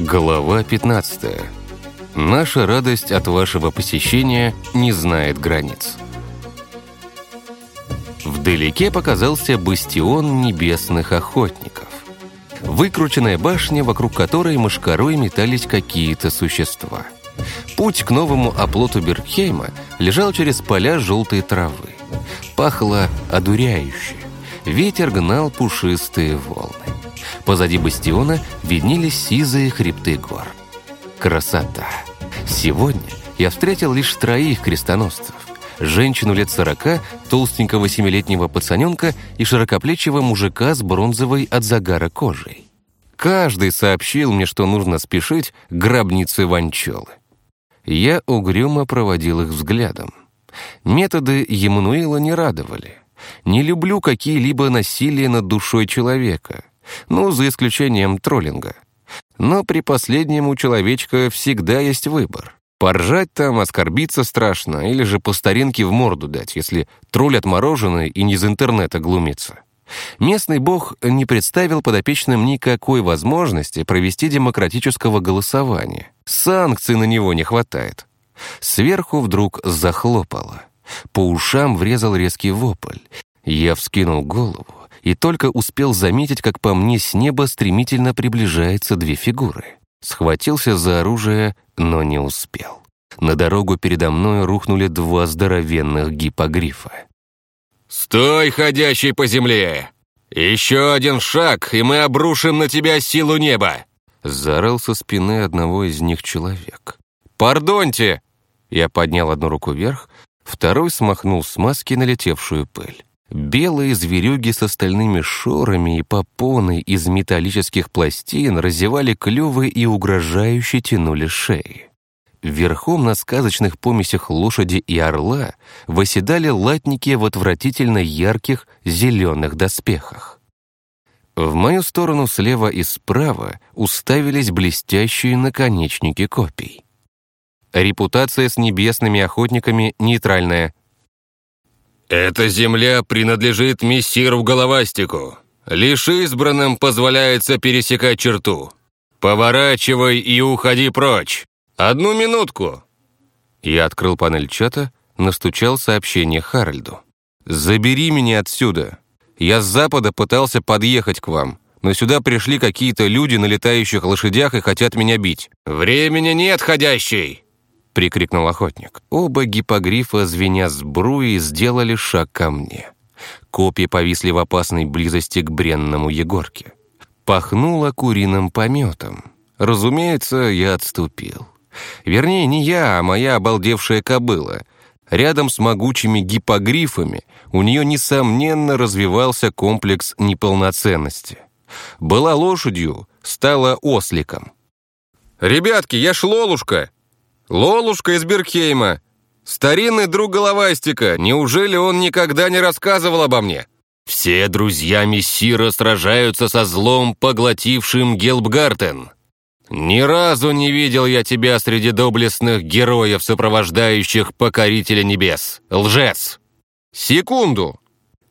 Глава 15. Наша радость от вашего посещения не знает границ. Вдалеке показался бастион небесных охотников. Выкрученная башня, вокруг которой мышкарой метались какие-то существа. Путь к новому оплоту Бергхейма лежал через поля желтой травы. Пахло одуряюще. Ветер гнал пушистые волны. Позади бастиона виднелись сизые хребты гор. Красота! Сегодня я встретил лишь троих крестоносцев. Женщину лет сорока, толстенького семилетнего пацаненка и широкоплечего мужика с бронзовой от загара кожей. Каждый сообщил мне, что нужно спешить к гробнице Ванчелы. Я угрюмо проводил их взглядом. Методы Емануила не радовали. Не люблю какие-либо насилия над душой человека ну, за исключением троллинга. Но при последнем у человечка всегда есть выбор. Поржать там, оскорбиться страшно, или же по старинке в морду дать, если тролль отмороженный и не из интернета глумится. Местный бог не представил подопечным никакой возможности провести демократического голосования. Санкций на него не хватает. Сверху вдруг захлопало. По ушам врезал резкий вопль. Я вскинул голову и только успел заметить, как по мне с неба стремительно приближаются две фигуры. Схватился за оружие, но не успел. На дорогу передо мной рухнули два здоровенных гипогрифа. «Стой, ходящий по земле! Еще один шаг, и мы обрушим на тебя силу неба!» Заорал со спины одного из них человек. «Пардоньте!» Я поднял одну руку вверх, второй смахнул с маски налетевшую пыль. Белые зверюги с остальными шорами и попоны из металлических пластин разевали клювы и угрожающе тянули шеи. Верхом на сказочных помесях лошади и орла восседали латники в отвратительно ярких зеленых доспехах. В мою сторону слева и справа уставились блестящие наконечники копий. Репутация с небесными охотниками нейтральная — «Эта земля принадлежит мессиру Головастику. Лишь избранным позволяется пересекать черту. Поворачивай и уходи прочь. Одну минутку!» Я открыл панель чата, настучал сообщение Харальду. «Забери меня отсюда. Я с запада пытался подъехать к вам, но сюда пришли какие-то люди на летающих лошадях и хотят меня бить». «Времени нет, ходящий!» — прикрикнул охотник. Оба гипогрифа, звеня сбруи, сделали шаг ко мне. Копья повисли в опасной близости к бренному Егорке. Пахнуло куриным пометом. Разумеется, я отступил. Вернее, не я, а моя обалдевшая кобыла. Рядом с могучими гипогрифами у нее, несомненно, развивался комплекс неполноценности. Была лошадью, стала осликом. «Ребятки, я шлолушка!» Лолушка из Бергхейма. Старинный друг Головастика. Неужели он никогда не рассказывал обо мне? Все друзья Мессира сражаются со злом, поглотившим Гелбгартен. Ни разу не видел я тебя среди доблестных героев, сопровождающих Покорителя Небес. Лжец! Секунду!»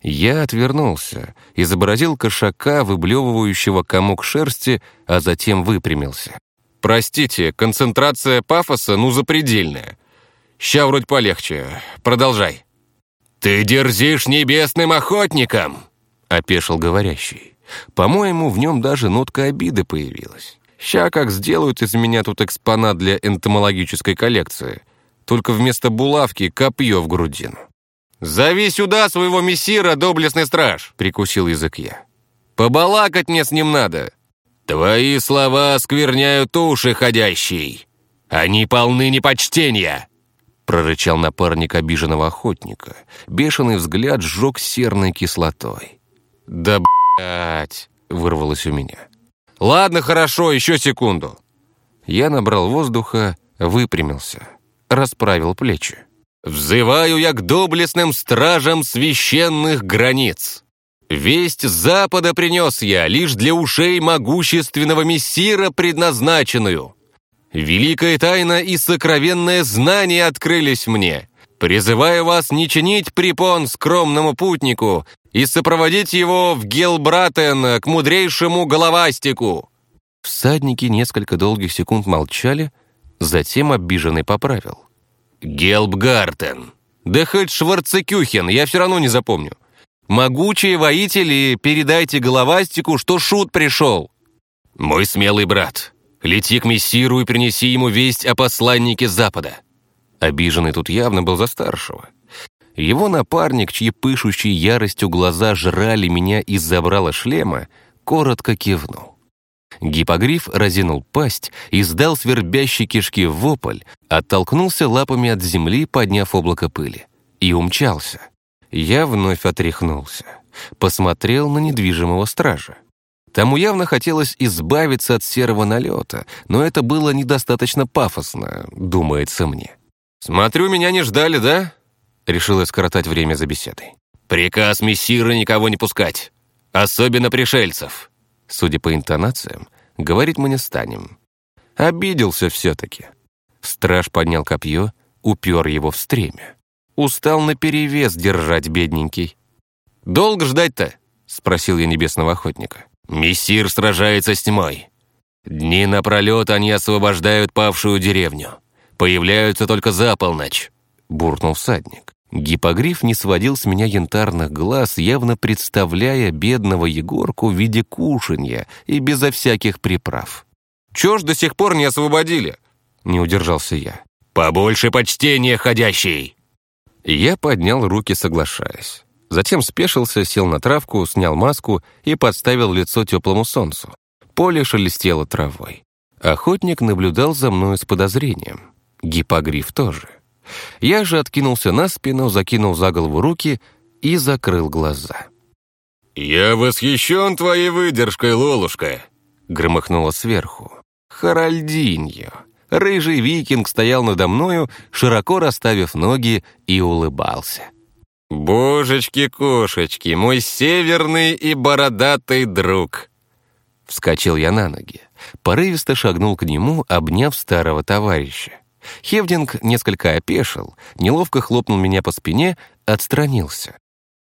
Я отвернулся, изобразил кошака, выблевывающего комок шерсти, а затем выпрямился. Простите, концентрация пафоса ну запредельная. Ща вроде полегче. Продолжай. «Ты дерзишь небесным охотникам!» — опешил говорящий. По-моему, в нем даже нотка обиды появилась. Ща как сделают из меня тут экспонат для энтомологической коллекции. Только вместо булавки копье в грудину. «Зови сюда своего мессира, доблестный страж!» — прикусил язык я. «Побалакать мне с ним надо!» «Твои слова оскверняют уши, ходящий! Они полны непочтения!» прорычал напарник обиженного охотника. Бешеный взгляд сжег серной кислотой. «Да, блядь!» — вырвалось у меня. «Ладно, хорошо, еще секунду». Я набрал воздуха, выпрямился, расправил плечи. «Взываю я к доблестным стражам священных границ!» Весть запада принес я, лишь для ушей могущественного мессира предназначенную. Великая тайна и сокровенное знание открылись мне. Призываю вас не чинить препон скромному путнику и сопроводить его в Гелбратен к мудрейшему головастику. Всадники несколько долгих секунд молчали, затем обиженный поправил. «Гелбгартен! Да хоть Шварцекюхен, я все равно не запомню. Могучие воители, передайте головастику, что шут пришел!» «Мой смелый брат, лети к мессиру и принеси ему весть о посланнике Запада». Обиженный тут явно был за старшего. Его напарник, чьи пышущие яростью глаза жрали меня из забрала шлема, коротко кивнул. Гипогриф разинул пасть, издал свербящий кишки вопль, оттолкнулся лапами от земли, подняв облако пыли, и умчался. Я вновь отряхнулся, посмотрел на недвижимого стража. Тому явно хотелось избавиться от серого налета, но это было недостаточно пафосно, думается мне. «Смотрю, меня не ждали, да?» Решила скоротать время за беседой. «Приказ мессира никого не пускать, особенно пришельцев». Судя по интонациям, говорить мы не станем. Обиделся все-таки. Страж поднял копье, упер его в стремя. Устал наперевес держать, бедненький. «Долго ждать-то?» — спросил я небесного охотника. «Мессир сражается с тьмой. Дни напролет они освобождают павшую деревню. Появляются только за полночь», — буркнул всадник. Гипогриф не сводил с меня янтарных глаз, явно представляя бедного Егорку в виде кушанья и безо всяких приправ. «Чё ж до сих пор не освободили?» — не удержался я. «Побольше почтения, ходящий!» Я поднял руки, соглашаясь. Затем спешился, сел на травку, снял маску и подставил лицо теплому солнцу. Поле шелестело травой. Охотник наблюдал за мной с подозрением. Гипогриф тоже. Я же откинулся на спину, закинул за голову руки и закрыл глаза. «Я восхищен твоей выдержкой, Лолушка!» громыхнуло сверху. «Харальдиньо!» Рыжий викинг стоял надо мною, широко расставив ноги и улыбался. «Божечки-кошечки, мой северный и бородатый друг!» Вскочил я на ноги. Порывисто шагнул к нему, обняв старого товарища. Хевдинг несколько опешил, неловко хлопнул меня по спине, отстранился.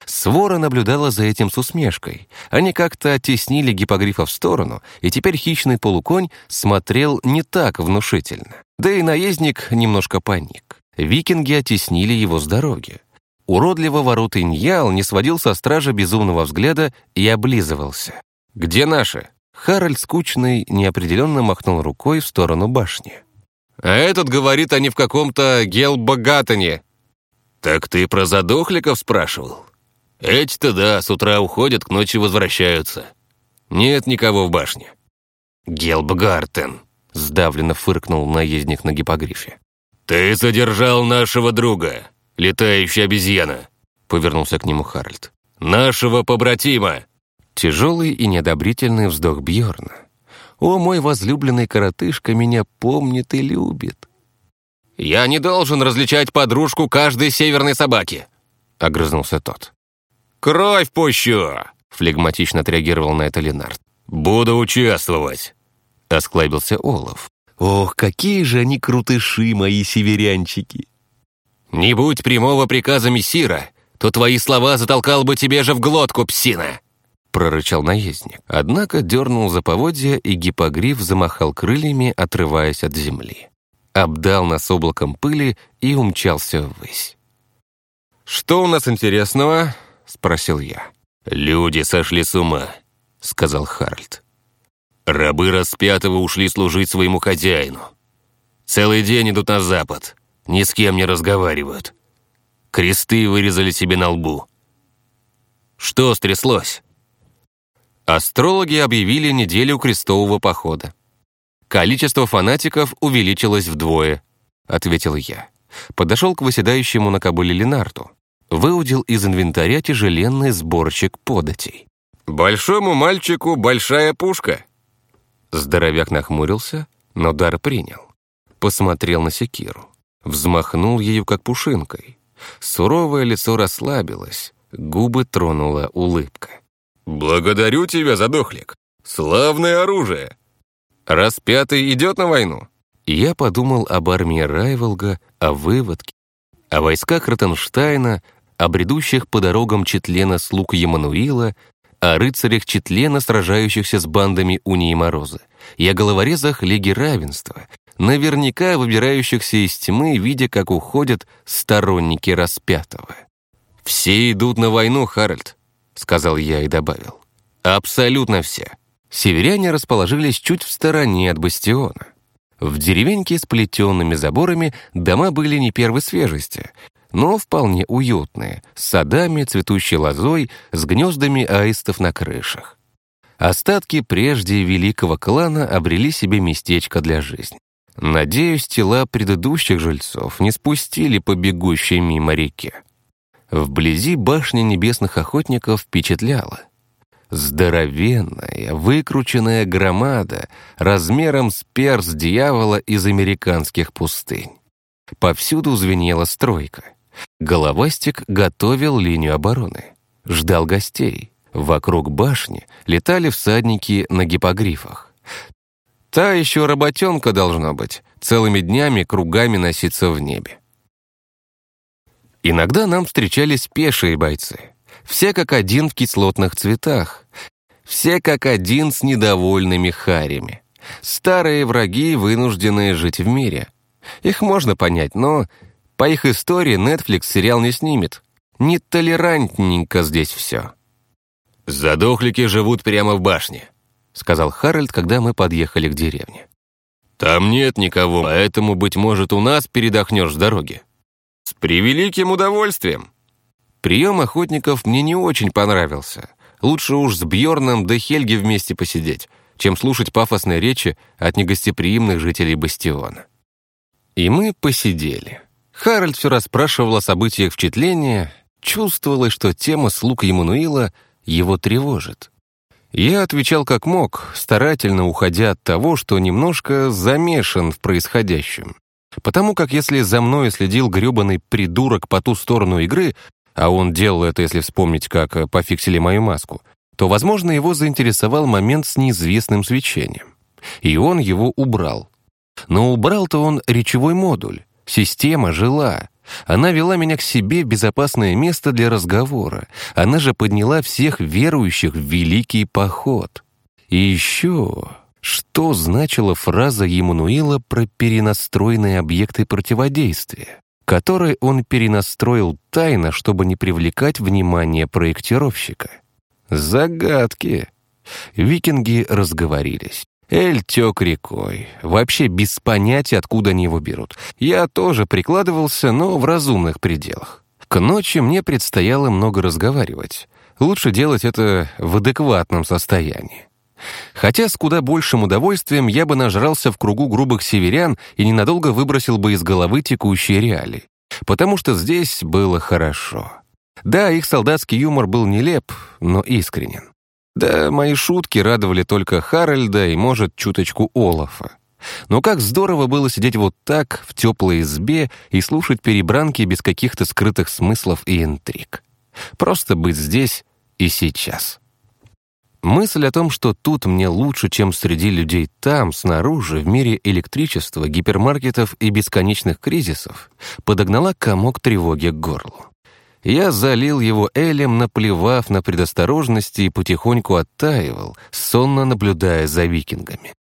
Свора наблюдала за этим с усмешкой. Они как-то оттеснили гипогрифа в сторону, и теперь хищный полуконь смотрел не так внушительно. Да и наездник немножко паник. Викинги оттеснили его с дороги. Уродливо ворот Иньял не сводил со стража безумного взгляда и облизывался. «Где наши?» Харальд скучный неопределенно махнул рукой в сторону башни. А этот говорит, они в каком-то Гелбогатане. Так ты про задохликов спрашивал? Эти-то да, с утра уходят, к ночи возвращаются. Нет никого в башне. Гелбгартен, сдавленно фыркнул наездник на гипогрифе. «Ты задержал нашего друга, летающая обезьяна», — повернулся к нему Харальд. «Нашего побратима». Тяжелый и неодобрительный вздох Бьорна. О, мой возлюбленный коротышка меня помнит и любит. «Я не должен различать подружку каждой северной собаки», — огрызнулся тот. «Кровь пущу!» — флегматично отреагировал на это Ленард. «Буду участвовать», — осклабился Олаф. «Ох, какие же они крутыши, мои северянчики!» «Не будь прямого приказа мессира, то твои слова затолкал бы тебе же в глотку, псина!» прорычал наездник. Однако дернул за поводья, и гипогриф замахал крыльями, отрываясь от земли. Обдал нас облаком пыли и умчался ввысь. «Что у нас интересного?» — спросил я. «Люди сошли с ума», — сказал Харальд. «Рабы распятого ушли служить своему хозяину. Целый день идут на запад, ни с кем не разговаривают. Кресты вырезали себе на лбу. Что стряслось?» Астрологи объявили неделю крестового похода. Количество фанатиков увеличилось вдвое, ответил я. Подошел к выседающему на кобыле Ленарту. Выудил из инвентаря тяжеленный сборчик податей. «Большому мальчику большая пушка!» Здоровяк нахмурился, но дар принял. Посмотрел на секиру. Взмахнул ею, как пушинкой. Суровое лицо расслабилось, губы тронула улыбка. «Благодарю тебя, задохлик. Славное оружие. Распятый идет на войну?» Я подумал об армии Райволга, о выводке, о войсках Ротенштайна, о бредущих по дорогам Четлена слуг Емануила, о рыцарях Четлена, сражающихся с бандами Унии Мороза, и о головорезах Лиги Равенства, наверняка выбирающихся из тьмы, видя, как уходят сторонники распятого. «Все идут на войну, Харальд», — сказал я и добавил. «Абсолютно все». Северяне расположились чуть в стороне от бастиона. В деревеньке с плетенными заборами дома были не первой свежести, но вполне уютные, с садами, цветущей лозой, с гнездами аистов на крышах. Остатки прежде великого клана обрели себе местечко для жизни. Надеюсь, тела предыдущих жильцов не спустили по бегущей мимо реке. Вблизи башня небесных охотников впечатляла. Здоровенная, выкрученная громада размером с перс дьявола из американских пустынь. Повсюду звенела стройка. Головастик готовил линию обороны. Ждал гостей. Вокруг башни летали всадники на гипогрифах. Та еще работенка должна быть, целыми днями кругами носиться в небе. Иногда нам встречались пешие бойцы. Все как один в кислотных цветах. Все как один с недовольными харями. Старые враги, вынужденные жить в мире. Их можно понять, но по их истории Netflix сериал не снимет. Нетолерантненько здесь все. «Задохлики живут прямо в башне», — сказал Харальд, когда мы подъехали к деревне. «Там нет никого, поэтому, быть может, у нас передохнешь с дороги». «С превеликим удовольствием!» Прием охотников мне не очень понравился. Лучше уж с Бьорном да Хельги вместе посидеть, чем слушать пафосные речи от негостеприимных жителей Бастиона. И мы посидели. Харальд все расспрашивал о событиях вчисления, чувствовалось, что тема слуг Емануила его тревожит. Я отвечал как мог, старательно уходя от того, что немножко замешан в происходящем. Потому как если за мной следил грёбаный придурок по ту сторону игры, а он делал это, если вспомнить, как э, пофиксили мою маску, то, возможно, его заинтересовал момент с неизвестным свечением. И он его убрал. Но убрал-то он речевой модуль. Система жила. Она вела меня к себе в безопасное место для разговора. Она же подняла всех верующих в великий поход. И еще... Что значила фраза Емануила про перенастроенные объекты противодействия? Который он перенастроил тайно, чтобы не привлекать внимание проектировщика. Загадки. Викинги разговорились. Эль тек рекой. Вообще без понятия, откуда они его берут. Я тоже прикладывался, но в разумных пределах. К ночи мне предстояло много разговаривать. Лучше делать это в адекватном состоянии. Хотя с куда большим удовольствием я бы нажрался в кругу грубых северян и ненадолго выбросил бы из головы текущие реалии. Потому что здесь было хорошо. Да, их солдатский юмор был нелеп, но искренен. Да, мои шутки радовали только Харальда и, может, чуточку Олафа. Но как здорово было сидеть вот так, в теплой избе, и слушать перебранки без каких-то скрытых смыслов и интриг. Просто быть здесь и сейчас. Мысль о том, что тут мне лучше, чем среди людей там, снаружи, в мире электричества, гипермаркетов и бесконечных кризисов, подогнала комок тревоги к горлу. Я залил его элем, наплевав на предосторожности и потихоньку оттаивал, сонно наблюдая за викингами.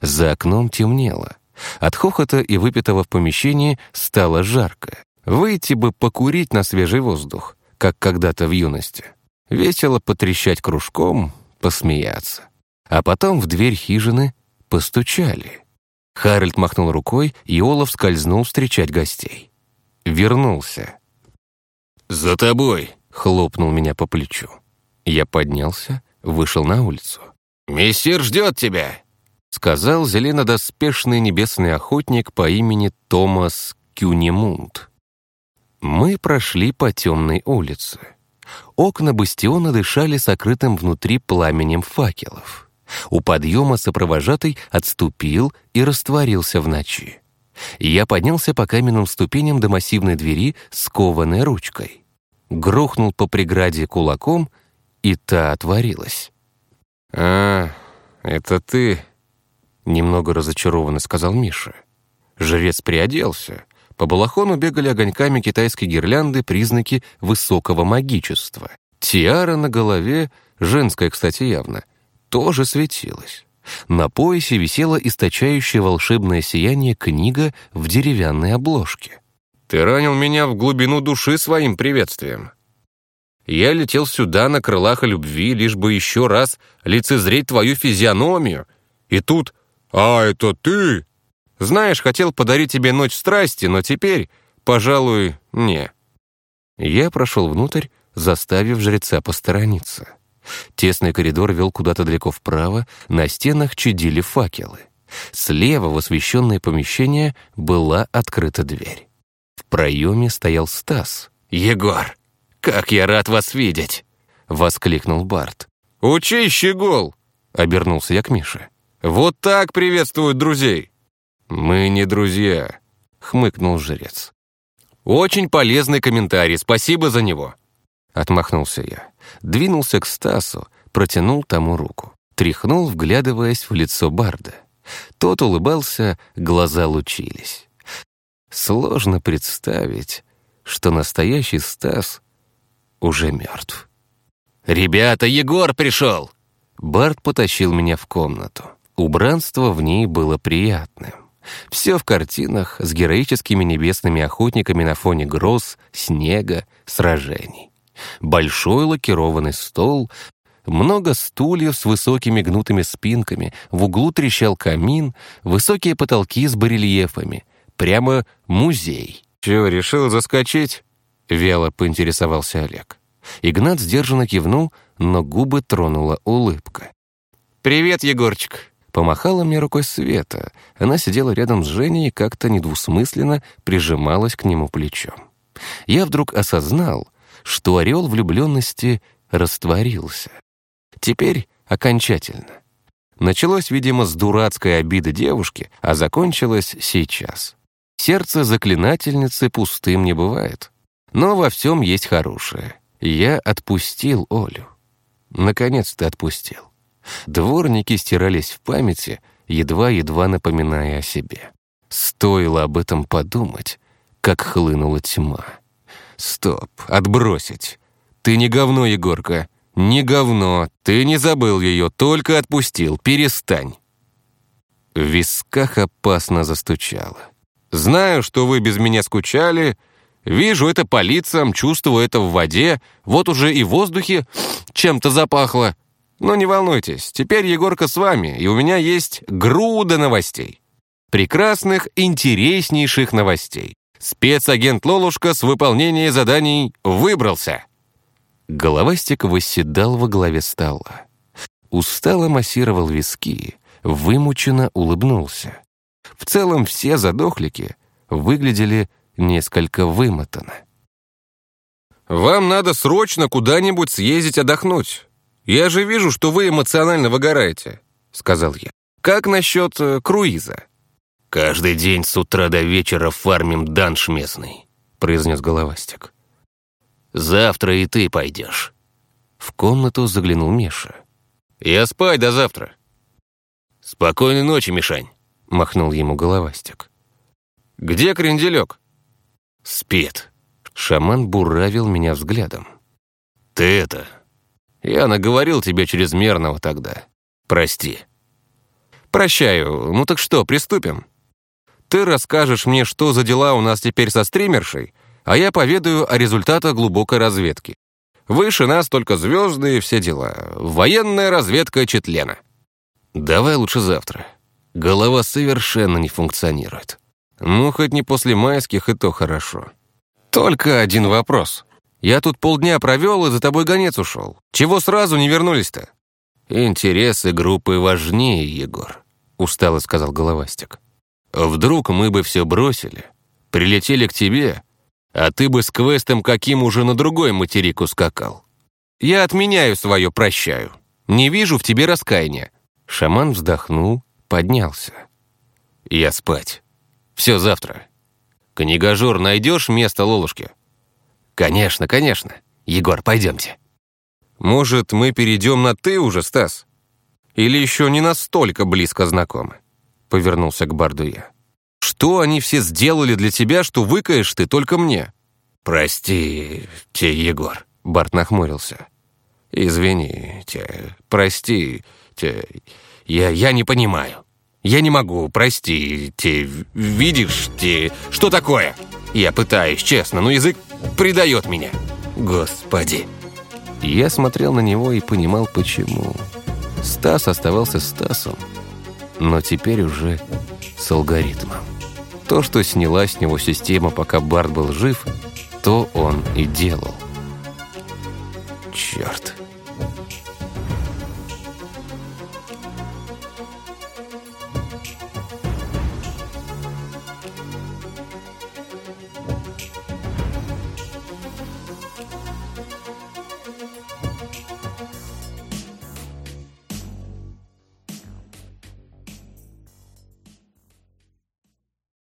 За окном темнело. От хохота и выпитого в помещении стало жарко. Выйти бы покурить на свежий воздух, как когда-то в юности. Весело потрещать кружком — посмеяться. А потом в дверь хижины постучали. Харальд махнул рукой, и Олаф скользнул встречать гостей. Вернулся. «За тобой!» — хлопнул меня по плечу. Я поднялся, вышел на улицу. «Мессир ждет тебя!» — сказал зеленодоспешный небесный охотник по имени Томас Кюнемунд. Мы прошли по темной улице. Окна бастиона дышали сокрытым внутри пламенем факелов. У подъема сопровожатый отступил и растворился в ночи. Я поднялся по каменным ступеням до массивной двери с кованой ручкой. Грохнул по преграде кулаком, и та отворилась. «А, это ты?» — немного разочарованно сказал Миша. Жрец приоделся, по балахону бегали огоньками китайской гирлянды признаки высокого магичества. Тиара на голове, женская, кстати, явно, тоже светилась. На поясе висела источающая волшебное сияние книга в деревянной обложке. «Ты ранил меня в глубину души своим приветствием. Я летел сюда на крылах любви, лишь бы еще раз лицезреть твою физиономию. И тут «А, это ты?» Знаешь, хотел подарить тебе ночь страсти, но теперь, пожалуй, не. Я прошел внутрь, заставив жреца посторониться. Тесный коридор вел куда-то далеко вправо, на стенах чадили факелы. Слева в освещенное помещение была открыта дверь. В проеме стоял Стас. «Егор, как я рад вас видеть!» — воскликнул Барт. «Учи, щегол!» — обернулся я к Мише. «Вот так приветствуют друзей!» «Мы не друзья», — хмыкнул жрец. «Очень полезный комментарий, спасибо за него». Отмахнулся я, двинулся к Стасу, протянул тому руку, тряхнул, вглядываясь в лицо Барда. Тот улыбался, глаза лучились. Сложно представить, что настоящий Стас уже мертв. «Ребята, Егор пришел!» Барт потащил меня в комнату. Убранство в ней было приятным. Все в картинах с героическими небесными охотниками на фоне гроз, снега, сражений. Большой лакированный стол, много стульев с высокими гнутыми спинками, в углу трещал камин, высокие потолки с барельефами. Прямо музей. «Чего, решил заскочить?» — вяло поинтересовался Олег. Игнат сдержанно кивнул, но губы тронула улыбка. «Привет, Егорчик!» Помахала мне рукой Света. Она сидела рядом с Женей и как-то недвусмысленно прижималась к нему плечом. Я вдруг осознал, что орел влюбленности растворился. Теперь окончательно. Началось, видимо, с дурацкой обиды девушки, а закончилось сейчас. Сердце заклинательницы пустым не бывает. Но во всем есть хорошее. Я отпустил Олю. Наконец-то отпустил. Дворники стирались в памяти, едва-едва напоминая о себе. Стоило об этом подумать, как хлынула тьма. Стоп, отбросить. Ты не говно, Егорка. Не говно. Ты не забыл ее, только отпустил. Перестань. В висках опасно застучало. Знаю, что вы без меня скучали. Вижу это по лицам, чувствую это в воде. Вот уже и в воздухе чем-то запахло. Но не волнуйтесь, теперь Егорка с вами, и у меня есть груда новостей. Прекрасных, интереснейших новостей. Спецагент Лолушка с выполнения заданий выбрался. Головастик восседал во главе стола. Устало массировал виски, вымученно улыбнулся. В целом все задохлики выглядели несколько вымотанно. «Вам надо срочно куда-нибудь съездить отдохнуть. «Я же вижу, что вы эмоционально выгораете», — сказал я. «Как насчет э, круиза?» «Каждый день с утра до вечера фармим данж местный», — произнес Головастик. «Завтра и ты пойдешь». В комнату заглянул Миша. «Я спать до завтра». «Спокойной ночи, Мишань», — махнул ему Головастик. «Где кренделек?» «Спит». Шаман буравил меня взглядом. «Ты это, я наговорил тебе чрезмерного тогда. Прости». «Прощаю. Ну так что, приступим? Ты расскажешь мне, что за дела у нас теперь со стримершей, а я поведаю о результатах глубокой разведки. Выше нас только звезды и все дела. Военная разведка Четлена». «Давай лучше завтра. Голова совершенно не функционирует». «Ну, хоть не после майских, и то хорошо. Только один вопрос. Я тут полдня провел и за тобой гонец ушел. Чего сразу не вернулись-то?» «Интересы группы важнее, Егор», — устало сказал Головастик. «Вдруг мы бы все бросили, прилетели к тебе, а ты бы с квестом каким уже на другой материк ускакал». «Я отменяю свое «прощаю». Не вижу в тебе раскаяния». Шаман вздохнул, поднялся. «Я спать. Все завтра. Книгожур, найдешь место Лолушке?» «Конечно, конечно. Егор, пойдемте». «Может, мы перейдем на «ты» уже, Стас? Или еще не настолько близко знакомы?» Повернулся к Барду я. «Что они все сделали для тебя, что выкаешь ты только мне?» «Прости, те, Егор», — Барт нахмурился. Извините, простите, я, я не понимаю. Я не могу, простите, видишь, те, что такое? Я пытаюсь, честно, но язык предает меня. Господи. Я смотрел на него и понимал, почему. Стас оставался Стасом, но теперь уже с алгоритмом. То, что сняла с него система, пока Барт был жив, то он и делал. Черт.